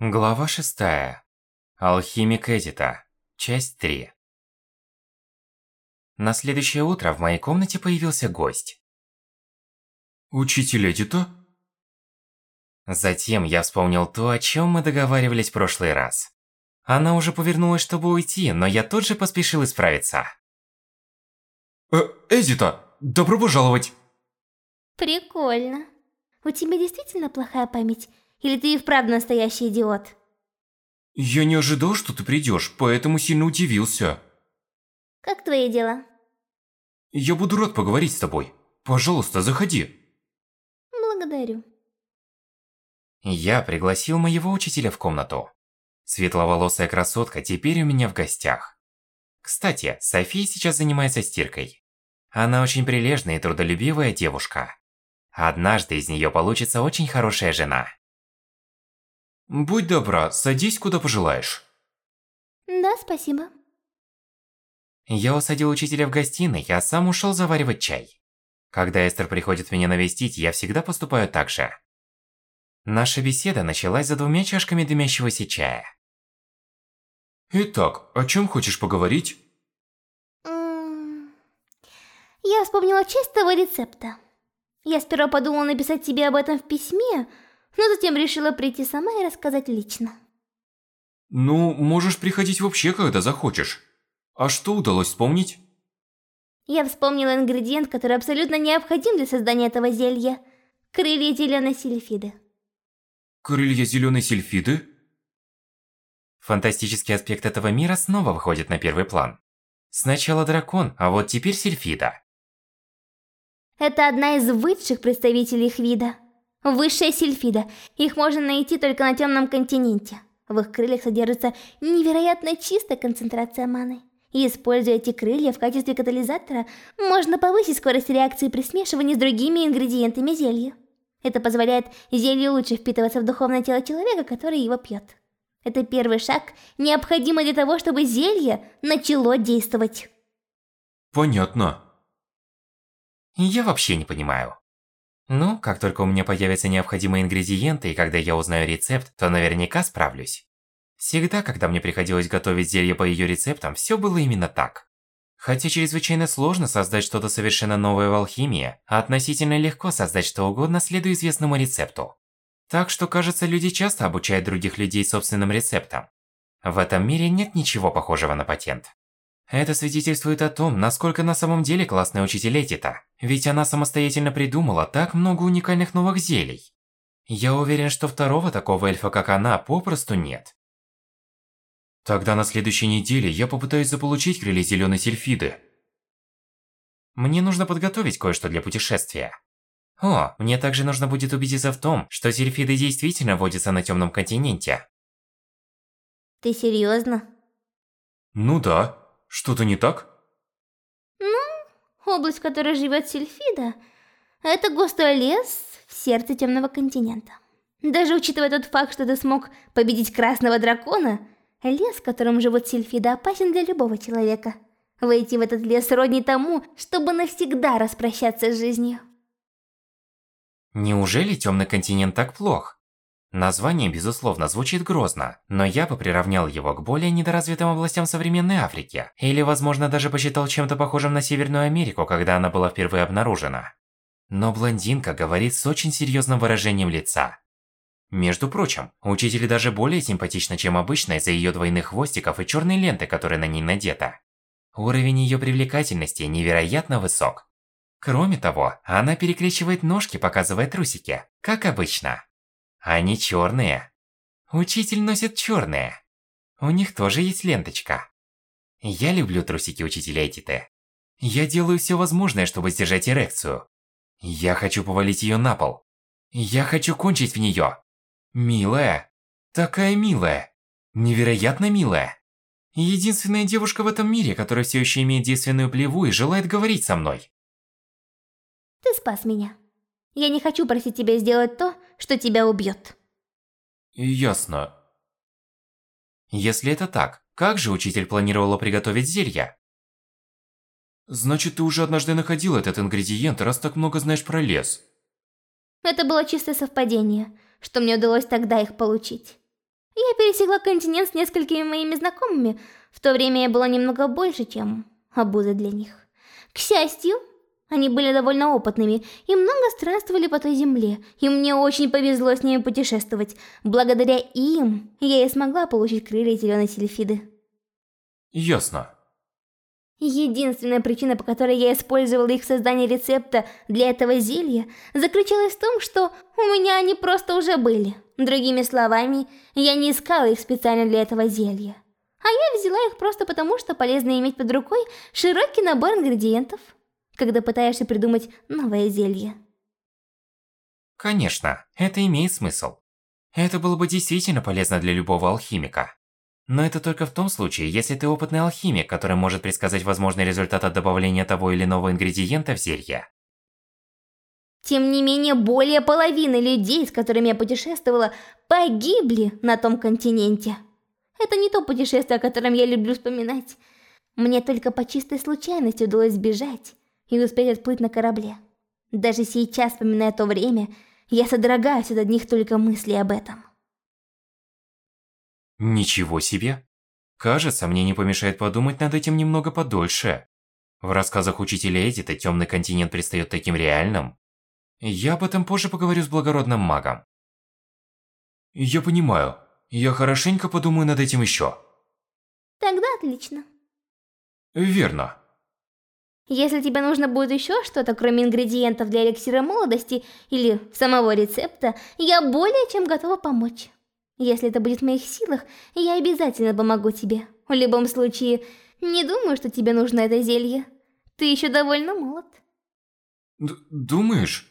Глава 6. Алхимик Эдита. Часть 3. На следующее утро в моей комнате появился гость. Учитель Эдита? Затем я вспомнил то, о чем мы договаривались в прошлый раз. Она уже повернулась, чтобы уйти, но я тут же поспешил исправиться. Э, Эдита, добро пожаловать! Прикольно. У тебя действительно плохая память? Или ты и вправду настоящий идиот? Я не ожидал, что ты придешь, поэтому сильно удивился. Как твои дела? Я буду рад поговорить с тобой. Пожалуйста, заходи. Благодарю. Я пригласил моего учителя в комнату. Светловолосая красотка теперь у меня в гостях. Кстати, София сейчас занимается стиркой. Она очень прилежная и трудолюбивая девушка. Однажды из нее получится очень хорошая жена. Будь добра, садись куда пожелаешь. Да, спасибо. Я усадил учителя в гостиной, а сам ушел заваривать чай. Когда Эстер приходит меня навестить, я всегда поступаю так же. Наша беседа началась за двумя чашками дымящегося чая. Итак, о чем хочешь поговорить? Я вспомнила часть того рецепта. Я сперва подумала написать тебе об этом в письме, но затем решила прийти сама и рассказать лично. Ну, можешь приходить вообще, когда захочешь. А что удалось вспомнить? Я вспомнила ингредиент, который абсолютно необходим для создания этого зелья. Крылья зеленой сильфиды. Крылья зеленой сильфиды? Фантастический аспект этого мира снова выходит на первый план. Сначала дракон, а вот теперь сильфида. Это одна из высших представителей их вида. Высшая сильфида. Их можно найти только на темном континенте. В их крыльях содержится невероятно чистая концентрация маны. Используя эти крылья в качестве катализатора, можно повысить скорость реакции при смешивании с другими ингредиентами зелья. Это позволяет зелью лучше впитываться в духовное тело человека, который его пьет. Это первый шаг, необходимый для того, чтобы зелье начало действовать. Понятно. Я вообще не понимаю. Ну, как только у меня появятся необходимые ингредиенты, и когда я узнаю рецепт, то наверняка справлюсь. Всегда, когда мне приходилось готовить зелье по ее рецептам, все было именно так. Хотя чрезвычайно сложно создать что-то совершенно новое в алхимии, а относительно легко создать что угодно, следуя известному рецепту. Так что, кажется, люди часто обучают других людей собственным рецептам. В этом мире нет ничего похожего на патент. Это свидетельствует о том, насколько на самом деле классная учитель Этита. Ведь она самостоятельно придумала так много уникальных новых зелий. Я уверен, что второго такого эльфа, как она, попросту нет. Тогда на следующей неделе я попытаюсь заполучить крылья зеленой сильфиды. Мне нужно подготовить кое-что для путешествия. О, мне также нужно будет убедиться в том, что сильфиды действительно водятся на темном континенте. Ты серьезно? Ну да. Что-то не так? Ну, область, в которой живет Сильфида, это густой лес в сердце темного континента. Даже учитывая тот факт, что ты смог победить красного дракона, лес, в котором живут Сильфида, опасен для любого человека. Войти в этот лес родни тому, чтобы навсегда распрощаться с жизнью. Неужели темный континент так плох? Название, безусловно, звучит грозно, но я бы приравнял его к более недоразвитым областям современной Африки, или, возможно, даже посчитал чем-то похожим на Северную Америку, когда она была впервые обнаружена. Но блондинка говорит с очень серьезным выражением лица. Между прочим, учитель даже более симпатична, чем обычно из-за ее двойных хвостиков и черной ленты, которая на ней надета. Уровень ее привлекательности невероятно высок. Кроме того, она перекрещивает ножки, показывая трусики, как обычно. Они черные. Учитель носит черные. У них тоже есть ленточка. Я люблю трусики учителя Этиты. Я делаю все возможное, чтобы сдержать эрекцию. Я хочу повалить ее на пол. Я хочу кончить в нее. Милая. Такая милая. Невероятно милая. Единственная девушка в этом мире, которая все еще имеет действенную плеву и желает говорить со мной. Ты спас меня. Я не хочу просить тебя сделать то, что тебя убьет. Ясно. Если это так, как же учитель планировала приготовить зелья? Значит, ты уже однажды находил этот ингредиент, раз так много знаешь про лес. Это было чистое совпадение, что мне удалось тогда их получить. Я пересекла континент с несколькими моими знакомыми, в то время я была немного больше, чем обуза для них. К счастью, они были довольно опытными и много странствовали по той земле, и мне очень повезло с ними путешествовать. Благодаря им я и смогла получить крылья зеленой сильфиды. Ясно. Единственная причина, по которой я использовала их в создании рецепта для этого зелья, заключалась в том, что у меня они просто уже были. Другими словами, я не искала их специально для этого зелья. А я взяла их просто потому, что полезно иметь под рукой широкий набор ингредиентов, когда пытаешься придумать новое зелье. Конечно, это имеет смысл. Это было бы действительно полезно для любого алхимика. Но это только в том случае, если ты опытный алхимик, который может предсказать возможный результат от добавления того или иного ингредиента в зелье. Тем не менее, более половины людей, с которыми я путешествовала, погибли на том континенте. Это не то путешествие, о котором я люблю вспоминать. Мне только по чистой случайности удалось сбежать и успеть отплыть на корабле. Даже сейчас, вспоминая то время, я содрогаюсь от одних только мыслей об этом. Ничего себе. Кажется, мне не помешает подумать над этим немного подольше. В рассказах учителя Эдита темный континент предстает таким реальным. Я об этом позже поговорю с благородным магом. Я понимаю. Я хорошенько подумаю над этим еще. Тогда отлично. Верно. Если тебе нужно будет еще что-то, кроме ингредиентов для эликсира молодости или самого рецепта, я более чем готова помочь. Если это будет в моих силах, я обязательно помогу тебе. В любом случае, не думаю, что тебе нужно это зелье. Ты еще довольно молод. Д думаешь?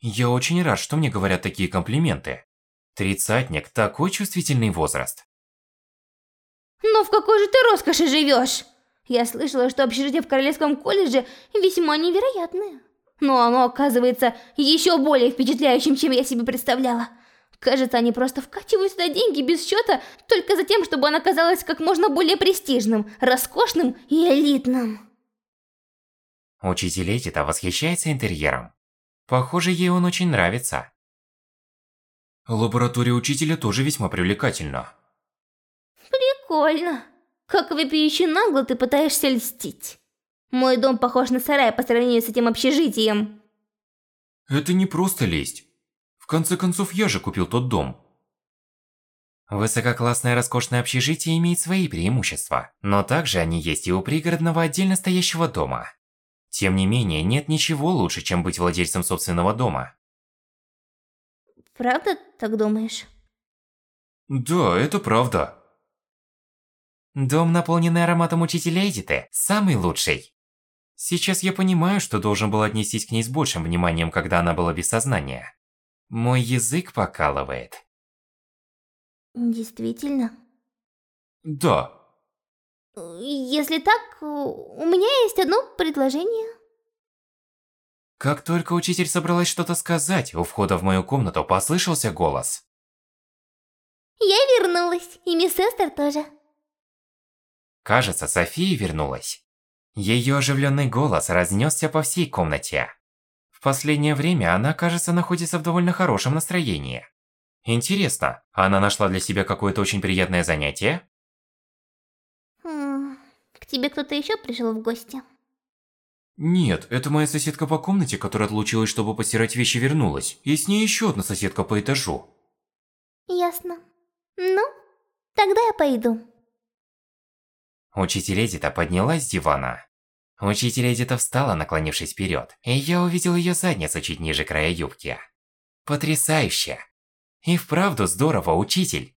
Я очень рад, что мне говорят такие комплименты. Тридцатник – такой чувствительный возраст. Но в какой же ты роскоши живешь? Я слышала, что общежитие в Королевском колледже весьма невероятное. Но оно оказывается еще более впечатляющим, чем я себе представляла. Кажется, они просто вкачивают сюда деньги без счета, только за тем, чтобы он оказалось как можно более престижным, роскошным и элитным. Учитель Эдита восхищается интерьером. Похоже, ей он очень нравится. Лаборатория учителя тоже весьма привлекательна. Прикольно. Как вопиюще нагло ты пытаешься льстить. Мой дом похож на сарай по сравнению с этим общежитием. Это не просто лесть. В конце концов, я же купил тот дом. Высококлассное роскошное общежитие имеет свои преимущества, но также они есть и у пригородного отдельно стоящего дома. Тем не менее, нет ничего лучше, чем быть владельцем собственного дома. Правда так думаешь? Да, это правда. Дом, наполненный ароматом учителя Эдиты, самый лучший. Сейчас я понимаю, что должен был отнестись к ней с большим вниманием, когда она была без сознания. Мой язык покалывает. Действительно? Да. Если так, у меня есть одно предложение. Как только учитель собралась что-то сказать, у входа в мою комнату послышался голос. Я вернулась, и мисс Эстер тоже. Кажется, София вернулась. Ее оживленный голос разнесся по всей комнате. В последнее время она, кажется, находится в довольно хорошем настроении. Интересно, она нашла для себя какое-то очень приятное занятие? Хм, к тебе кто-то еще пришел в гости? Нет, это моя соседка по комнате, которая отлучилась, чтобы постирать вещи, вернулась. И с ней еще одна соседка по этажу. Ясно. Ну, тогда я пойду. Учитель Эдита поднялась с дивана. Учитель Эдита встала, наклонившись вперед, и я увидел ее задницу чуть ниже края юбки. Потрясающе! И вправду здорово, учитель!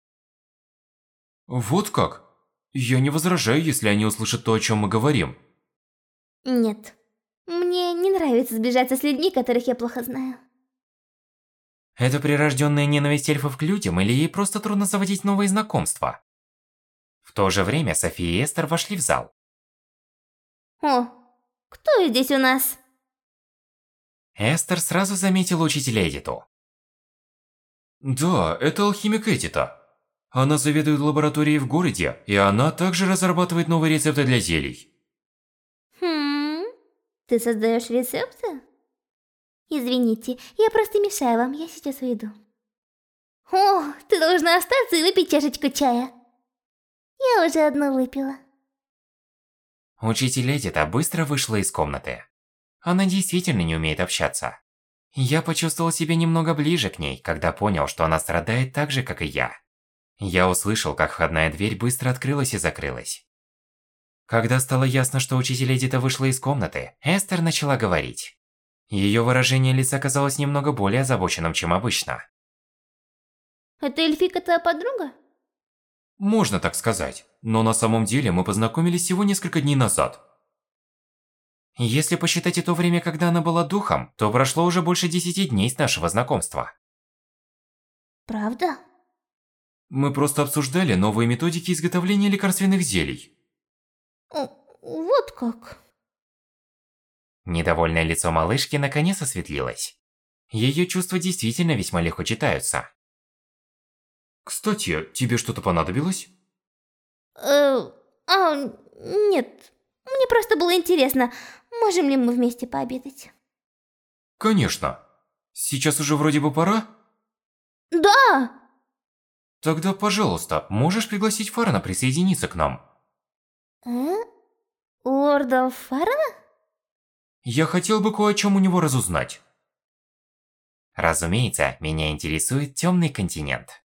Вот как? Я не возражаю, если они услышат то, о чем мы говорим. Нет. Мне не нравится сближаться с людьми, которых я плохо знаю. Это прирожденная ненависть эльфов к людям, или ей просто трудно заводить новые знакомства? В то же время София и Эстер вошли в зал. О, кто здесь у нас? Эстер сразу заметила учителя Эдиту. Да, это алхимик Эдита. Она заведует лабораторией в городе, и она также разрабатывает новые рецепты для зелий. Ты создаешь рецепты? Извините, я просто мешаю вам, я сейчас уйду. О, ты должна остаться и выпить чашечку чая. Я уже одну выпила. Учитель Эдита быстро вышла из комнаты. Она действительно не умеет общаться. Я почувствовал себя немного ближе к ней, когда понял, что она страдает так же, как и я. Я услышал, как входная дверь быстро открылась и закрылась. Когда стало ясно, что учитель Эдита вышла из комнаты, Эстер начала говорить. Ее выражение лица казалось немного более озабоченным, чем обычно. Это эльфика твоя подруга? Можно так сказать, но на самом деле мы познакомились всего несколько дней назад. Если посчитать и то время, когда она была духом, то прошло уже больше десяти дней с нашего знакомства. Правда? Мы просто обсуждали новые методики изготовления лекарственных зелий. Вот как. Недовольное лицо малышки наконец осветлилось. Ее чувства действительно весьма легко читаются. Кстати, тебе что-то понадобилось? Э, а, нет. Мне просто было интересно, можем ли мы вместе пообедать? Конечно. Сейчас уже вроде бы пора? Да! Тогда, пожалуйста, можешь пригласить Фарана присоединиться к нам? Э? Лорда Фарана? Я хотел бы кое о чем у него разузнать. Разумеется, меня интересует темный континент.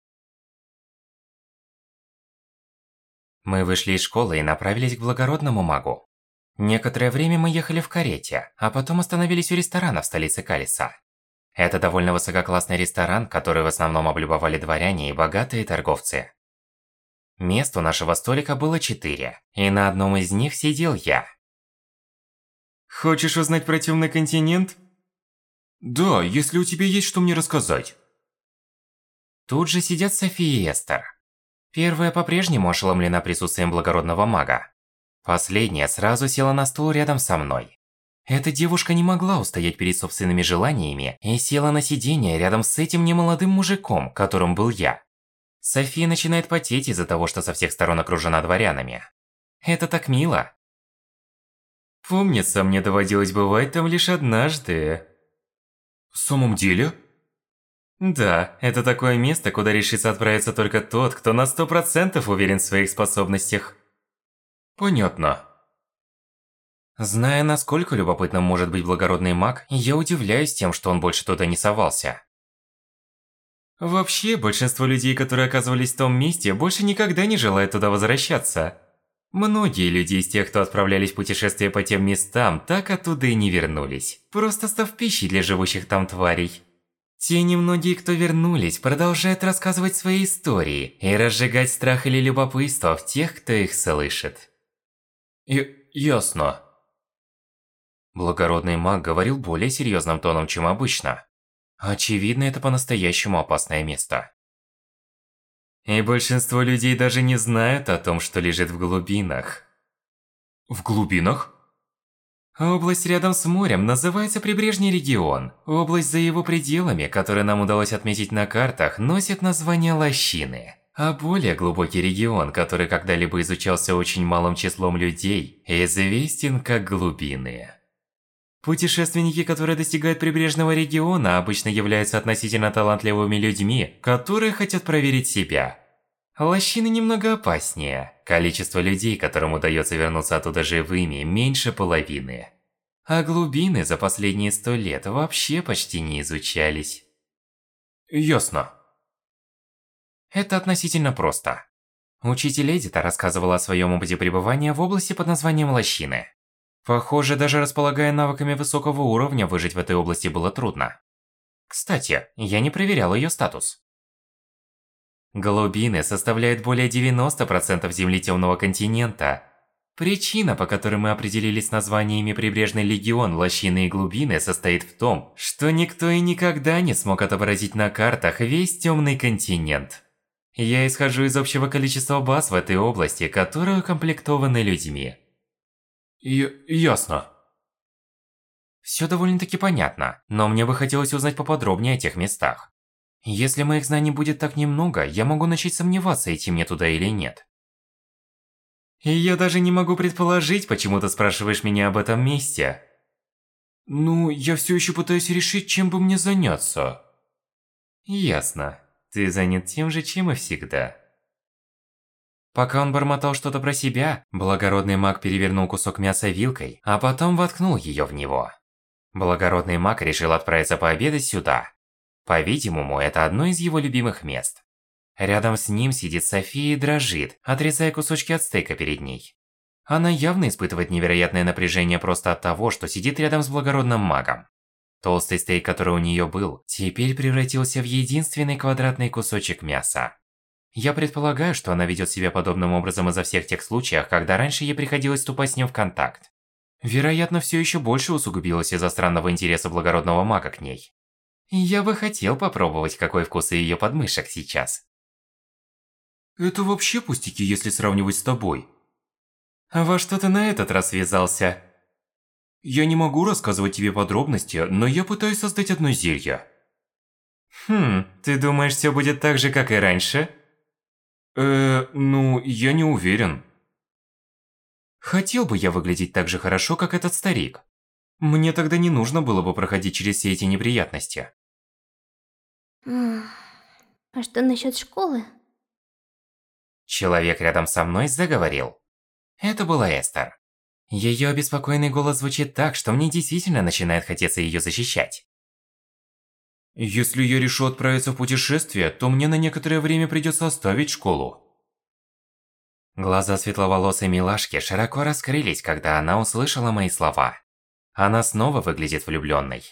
Мы вышли из школы и направились к благородному магу. Некоторое время мы ехали в карете, а потом остановились у ресторана в столице Калиса. Это довольно высококлассный ресторан, который в основном облюбовали дворяне и богатые торговцы. Мест у нашего столика было четыре, и на одном из них сидел я. Хочешь узнать про темный континент? Да, если у тебя есть что мне рассказать. Тут же сидят София и Эстер. Первая по-прежнему ошеломлена присутствием благородного мага. Последняя сразу села на стул рядом со мной. Эта девушка не могла устоять перед собственными желаниями и села на сиденье рядом с этим немолодым мужиком, которым был я. София начинает потеть из-за того, что со всех сторон окружена дворянами. Это так мило. Помнится, мне доводилось бывать там лишь однажды. В самом деле? Да, это такое место, куда решится отправиться только тот, кто на сто процентов уверен в своих способностях. Понятно. Зная, насколько любопытным может быть благородный маг, я удивляюсь тем, что он больше туда не совался. Вообще, большинство людей, которые оказывались в том месте, больше никогда не желают туда возвращаться. Многие люди из тех, кто отправлялись в путешествие по тем местам, так оттуда и не вернулись, просто став пищей для живущих там тварей. Те немногие, кто вернулись, продолжают рассказывать свои истории и разжигать страх или любопытство в тех, кто их слышит. И ясно. Благородный маг говорил более серьезным тоном, чем обычно. Очевидно, это по-настоящему опасное место. И большинство людей даже не знают о том, что лежит в глубинах. В глубинах? Область рядом с морем называется Прибрежный регион. Область за его пределами, которую нам удалось отметить на картах, носит название Лощины. А более глубокий регион, который когда-либо изучался очень малым числом людей, известен как глубины. Путешественники, которые достигают прибрежного региона, обычно являются относительно талантливыми людьми, которые хотят проверить себя. Лощины немного опаснее. Количество людей, которым удается вернуться оттуда живыми, меньше половины. А глубины за последние сто лет вообще почти не изучались. Ясно. Это относительно просто. Учитель Эдита рассказывала о своем опыте пребывания в области под названием Лощины. Похоже, даже располагая навыками высокого уровня, выжить в этой области было трудно. Кстати, я не проверял ее статус. Глубины составляют более 90% земли темного континента. Причина, по которой мы определились с названиями Прибрежный Легион, Лощины и Глубины, состоит в том, что никто и никогда не смог отобразить на картах весь темный континент. Я исхожу из общего количества баз в этой области, которые укомплектованы людьми. И ясно. Все довольно-таки понятно, но мне бы хотелось узнать поподробнее о тех местах. Если моих знаний будет так немного, я могу начать сомневаться, идти мне туда или нет. И я даже не могу предположить, почему ты спрашиваешь меня об этом месте. Ну, я все еще пытаюсь решить, чем бы мне заняться. Ясно. Ты занят тем же, чем и всегда. Пока он бормотал что-то про себя, благородный маг перевернул кусок мяса вилкой, а потом воткнул ее в него. Благородный маг решил отправиться пообедать сюда. По-видимому, это одно из его любимых мест. Рядом с ним сидит София и дрожит, отрезая кусочки от стейка перед ней. Она явно испытывает невероятное напряжение просто от того, что сидит рядом с благородным магом. Толстый стейк, который у нее был, теперь превратился в единственный квадратный кусочек мяса. Я предполагаю, что она ведет себя подобным образом из-за всех тех случаев, когда раньше ей приходилось вступать с ним в контакт. Вероятно, все еще больше усугубилось из-за странного интереса благородного мага к ней. Я бы хотел попробовать, какой вкус у ее подмышек сейчас. Это вообще пустяки, если сравнивать с тобой. А во что ты на этот раз связался? Я не могу рассказывать тебе подробности, но я пытаюсь создать одно зелье. Хм, ты думаешь, все будет так же, как и раньше? Э, ну, я не уверен. Хотел бы я выглядеть так же хорошо, как этот старик. Мне тогда не нужно было бы проходить через все эти неприятности. А что насчет школы? Человек рядом со мной заговорил. Это была Эстер. Ее обеспокоенный голос звучит так, что мне действительно начинает хотеться ее защищать. Если я решу отправиться в путешествие, то мне на некоторое время придется оставить школу. Глаза светловолосой милашки широко раскрылись, когда она услышала мои слова. Она снова выглядит влюбленной.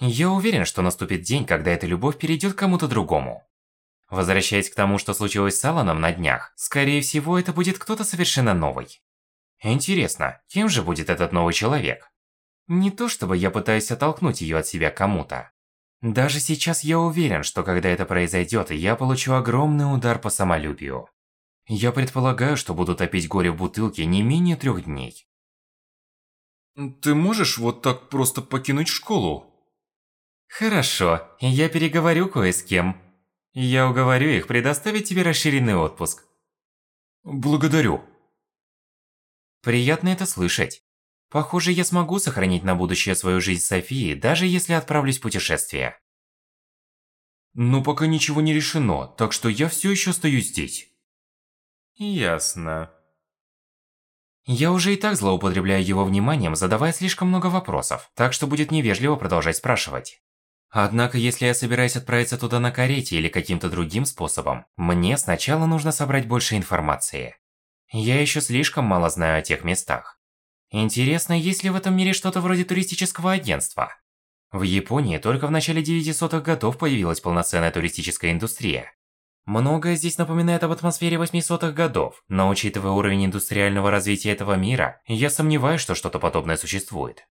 Я уверен, что наступит день, когда эта любовь перейдет к кому-то другому. Возвращаясь к тому, что случилось с Аланом на днях, скорее всего, это будет кто-то совершенно новый. Интересно, кем же будет этот новый человек? Не то чтобы я пытаюсь оттолкнуть ее от себя кому-то. Даже сейчас я уверен, что когда это произойдет, я получу огромный удар по самолюбию. Я предполагаю, что буду топить горе в бутылке не менее трех дней. Ты можешь вот так просто покинуть школу? Хорошо, я переговорю кое с кем. Я уговорю их предоставить тебе расширенный отпуск. Благодарю. Приятно это слышать. Похоже, я смогу сохранить на будущее свою жизнь Софии, даже если отправлюсь в путешествие. Но пока ничего не решено, так что я все еще остаюсь здесь. Ясно. Я уже и так злоупотребляю его вниманием, задавая слишком много вопросов, так что будет невежливо продолжать спрашивать. Однако, если я собираюсь отправиться туда на карете или каким-то другим способом, мне сначала нужно собрать больше информации. Я еще слишком мало знаю о тех местах. Интересно, есть ли в этом мире что-то вроде туристического агентства? В Японии только в начале 900-х годов появилась полноценная туристическая индустрия. Многое здесь напоминает об атмосфере 800-х годов, но учитывая уровень индустриального развития этого мира, я сомневаюсь, что что-то подобное существует.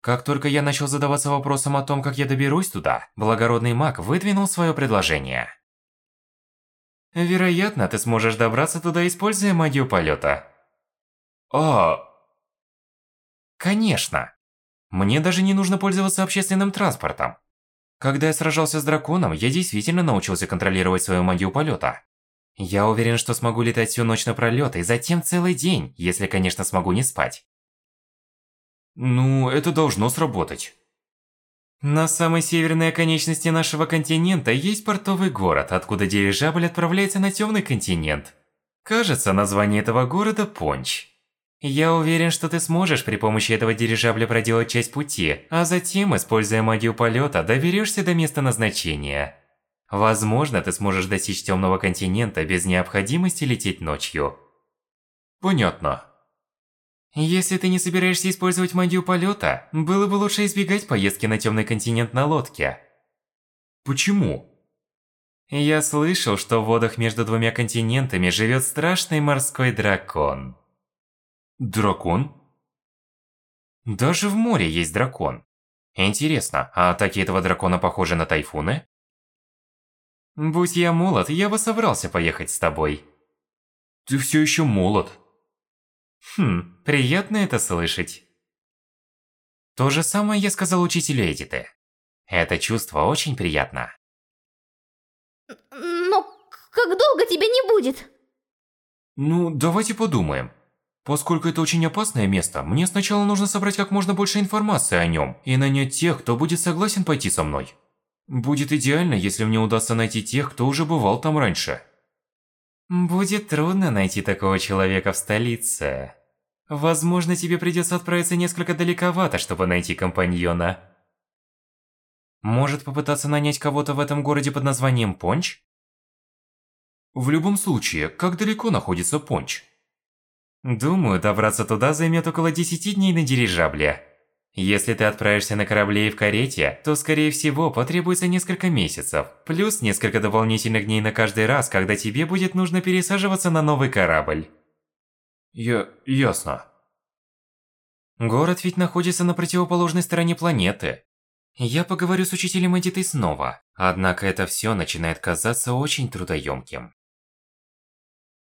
Как только я начал задаваться вопросом о том, как я доберусь туда, благородный маг выдвинул свое предложение. Вероятно, ты сможешь добраться туда, используя магию полета. А... Конечно. Мне даже не нужно пользоваться общественным транспортом. Когда я сражался с драконом, я действительно научился контролировать свою магию полета. Я уверен, что смогу летать всю ночь напролёт и затем целый день, если, конечно, смогу не спать. Ну, это должно сработать. На самой северной оконечности нашего континента есть портовый город, откуда дирижабль отправляется на темный континент. Кажется, название этого города Понч. Я уверен, что ты сможешь при помощи этого дирижабля проделать часть пути, а затем, используя магию полета, доберешься до места назначения. Возможно, ты сможешь достичь темного континента без необходимости лететь ночью. Понятно. Если ты не собираешься использовать магию полета, было бы лучше избегать поездки на темный континент на лодке. Почему? Я слышал, что в водах между двумя континентами живет страшный морской дракон. Дракон? Даже в море есть дракон. Интересно, а атаки этого дракона похожи на тайфуны? Будь я молод, я бы собрался поехать с тобой. Ты все еще молод. Хм, приятно это слышать. То же самое я сказал учителю Эдиты. Это чувство очень приятно. Но как долго тебя не будет? Ну, давайте подумаем. Поскольку это очень опасное место, мне сначала нужно собрать как можно больше информации о нем и нанять тех, кто будет согласен пойти со мной. Будет идеально, если мне удастся найти тех, кто уже бывал там раньше. Будет трудно найти такого человека в столице. Возможно, тебе придется отправиться несколько далековато, чтобы найти компаньона. Может попытаться нанять кого-то в этом городе под названием Понч? В любом случае, как далеко находится Понч? Думаю, добраться туда займет около 10 дней на дирижабле. Если ты отправишься на корабле и в карете, то скорее всего потребуется несколько месяцев, плюс несколько дополнительных дней на каждый раз, когда тебе будет нужно пересаживаться на новый корабль. Я... ясно. Город ведь находится на противоположной стороне планеты. Я поговорю с учителем Эдитой снова, однако это все начинает казаться очень трудоемким.